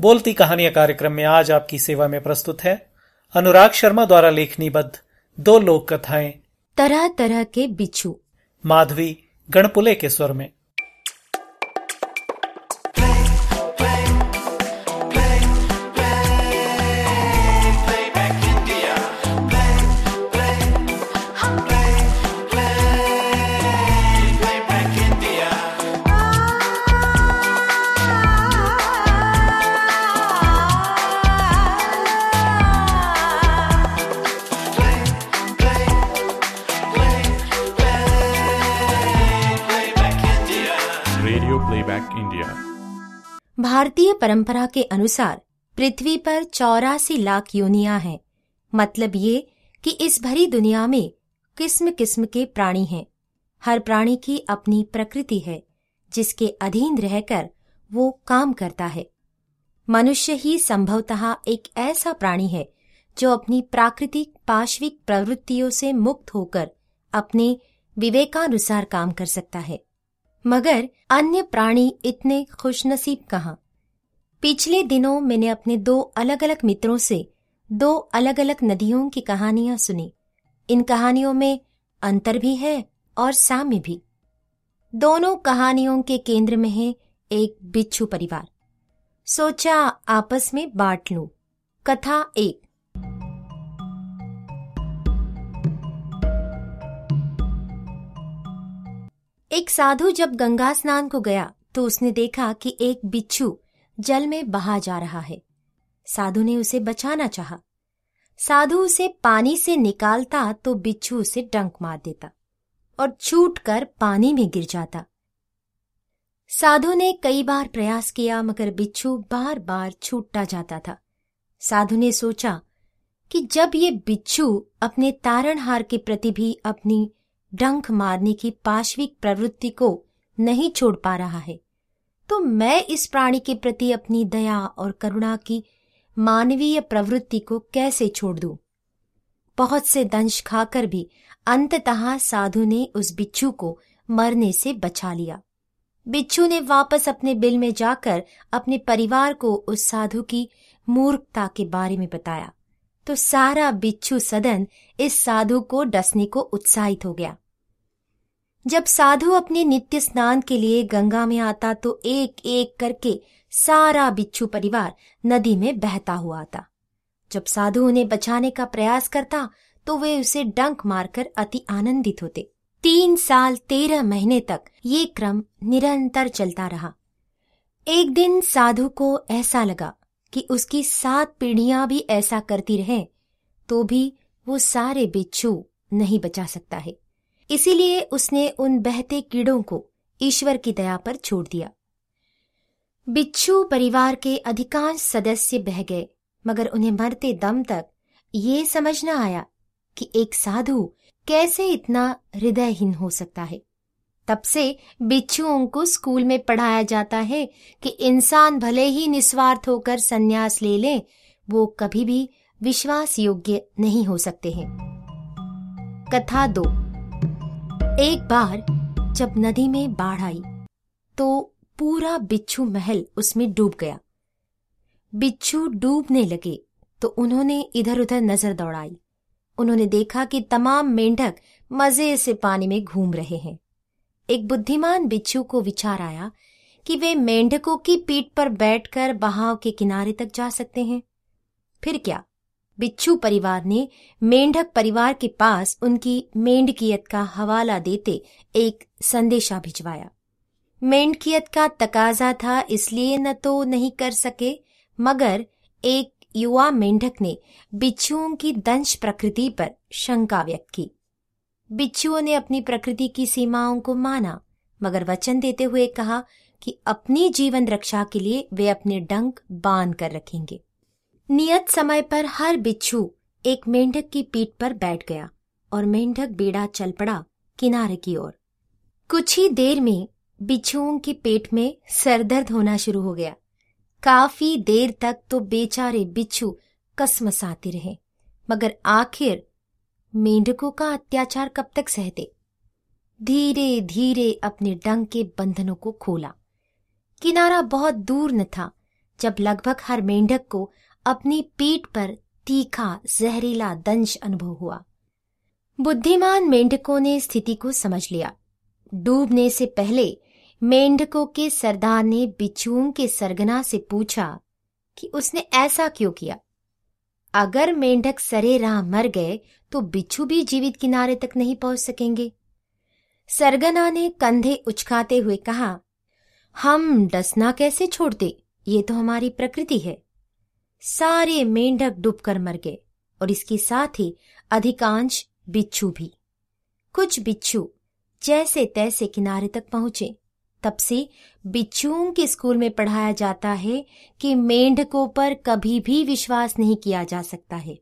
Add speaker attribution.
Speaker 1: बोलती कहानियाँ कार्यक्रम में आज आपकी सेवा में प्रस्तुत है। अनुराग शर्मा द्वारा लेखनीबद्ध दो लोक कथाएँ।
Speaker 2: तरह तरह के बिच्छू।
Speaker 1: माधवी गणपुले के स्वर में।
Speaker 2: भारतीय परंपरा के अनुसार पृथ्वी पर चौरासी लाख योनियाँ हैं। मतलब ये कि इस भरी दुनिया में किस्म किस्म के प्राणी हैं। हर प्राणी की अपनी प्रकृति है, जिसके अधीन रहकर वो काम करता है। मनुष्य ही संभवतः एक ऐसा प्राणी है, जो अपनी प्राकृतिक पाश्विक प्रवृत्तियों से मुक्त होकर अपने विवेकानुसार काम कर सकता है। मगर अन्य प्राणी इतने खुशनसीब कहाँ? पिछले दिनों मैंने अपने दो अलग अलग मित्रों से दो अलग अलग नदियों की कहानियाँ सुनी। इन कहानियों में अंतर भी है और साम्य भी। दोनों कहानियों के केंद्र में है एक बिच्छू परिवार। सोचा आपस में बांट लूँ। कथा एक। एक साधु जब गंगा स्नान को गया तो उसने देखा कि एक बिच्छू जल में बहा जा रहा है। साधु ने उसे बचाना चाहा। साधु उसे पानी से निकालता तो बिच्छू उसे डंक मार देता और छूट कर पानी में गिर जाता। साधु ने कई बार प्रयास किया, मगर बिच्छू बार बार छूटता जाता था। साधु ने सोचा कि जब ये बिच्छू अपने तारणहार के प्रति भी अपनी डंक मारने की पाश्विक प्रवृत्ति को नहीं छोड़ पा रहा है। तो मैं इस प्राणी के प्रति अपनी दया और करुणा की मानवीय प्रवृत्ति को कैसे छोड़ दूँ? बहुत से दंश खाकर भी अंततः साधु ने उस बिच्छू को मरने से बचा लिया। बिच्छू ने वापस अपने बिल में जाकर अपने परिवार को उस साधु की मूर्खता के बारे में बताया। तो सारा बिच्छू सदन इस साधु को, डसने को उत्साहित हो गया। जब साधु अपने नित्य स्नान के लिए गंगा में आता तो एक एक करके सारा बिच्छू परिवार नदी में बहता हुआ आता। जब साधु उन्हें बचाने का प्रयास करता तो वे उसे डंक मारकर अति आनंदित होते। तीन साल, तेरह महीने तक ये क्रम निरंतर चलता रहा। एक दिन साधु को ऐसा लगा कि उसकी सात पीढ़ियाँ भी ऐसा करती रहे तो भी वो सारे बिच्छू नहीं बचा सकता है। इसीलिए उसने उन बहते कीड़ों को ईश्वर की दया पर छोड़ दिया। बिच्छू परिवार के अधिकांश सदस्य बह गए, मगर उन्हें मरते दम तक ये समझ न आया कि एक साधु कैसे इतना हृदयहीन हो सकता है। तब से बिच्छुओं को स्कूल में पढ़ाया जाता है कि इंसान भले ही निस्वार्थ होकर संन्यास ले ले, वो कभी भी विश्वास योग्य नहीं हो सकते हैं। कथा दो। एक बार जब नदी में बाढ़ आई तो पूरा बिच्छू महल उसमें डूब गया। बिच्छू डूबने लगे तो उन्होंने इधर उधर नज़र दौड़ाई। उन्होंने देखा कि तमाम मेंढक मज़े से पानी में घूम रहे हैं। एक बुद्धिमान बिच्छू को विचार आया कि वे मेंढकों की पीठ पर बैठकर बहाव के किनारे तक जा सकते हैं। फिर क्या? बिच्छू परिवार ने मेंढक परिवार के पास उनकी मेंढकियत का हवाला देते एक संदेशा भिजवाया। मेंढकियत का तकाजा था, इसलिए न तो नहीं कर सके, मगर एक युवा मेंढक ने बिच्छुओं की दंश प्रकृति पर शंका व्यक्त की। बिच्छुओं ने अपनी प्रकृति की सीमाओं को माना, मगर वचन देते हुए कहा कि अपनी जीवन रक्षा के लिए वे अपने डंक बाँध कर रखेंगे। नियत समय पर हर बिच्छू एक मेंढक की पीठ पर बैठ गया और मेंढक बेड़ा चल पड़ा किनारे की ओर। कुछ ही देर में बिच्छुओं के पेट में सरदर्द होना शुरू हो गया। काफ़ी देर तक तो बेचारे बिच्छू कसमसाते रहे, मगर आखिर मेंढकों का अत्याचार कब तक सहते? धीरे धीरे अपने डंग के बंधनों को खोला। किनारा बहुत दूर न था, जब लगभग हर मेंढक को अपनी पीठ पर तीखा, जहरीला दंश अनुभव हुआ। बुद्धिमान मेंढकों ने स्थिति को समझ लिया। डूबने से पहले मेंढकों के सरदार ने बिच्छुओं के सरगना से पूछा कि उसने ऐसा क्यों किया? अगर मेंढक सरे राह मर गए तो बिच्छू भी जीवित किनारे तक नहीं पहुँच सकेंगे। सरगना ने कंधे उचकाते हुए कहा, हम डसना कैसे छोड़ते? ये तो हमारी प्रकृति है। सारे मेंढक डूबकर मर गए, और इसके साथ ही अधिकांश बिच्छू भी। कुछ बिच्छू जैसे तैसे किनारे तक पहुँचे। तब से बिच्छुओं के स्कूल में पढ़ाया जाता है कि मेंढकों पर कभी भी विश्वास नहीं किया जा सकता है।